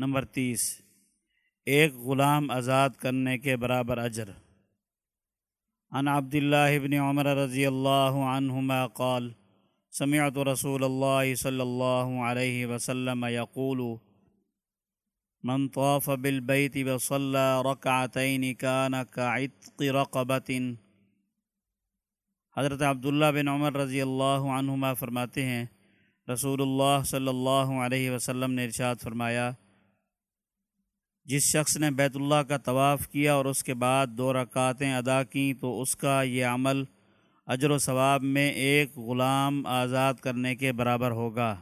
Number تیس، ایک غلام آزاد کرنے کے برابر اجر۔ عن عبد الله بن عمر رضی اللہ عنہما قال، سمعت رسول اللہ صلی اللہ علیہ وسلم يقول من طاف بالبيت وصلى ركعتين كان كعتق رقبة حضرت عبداللہ بن عمر رضی اللہ عنہما فرماتے ہیں، رسول اللہ صلی اللہ علیہ وسلم نے ارشاد فرمایا جس شخص نے بیت اللہ کا طواف کیا اور اس کے بعد دو رکعتیں ادا کیں، تو اس کا یہ عمل اجر و ثواب میں ایک غلام آزاد کرنے کے برابر ہوگا۔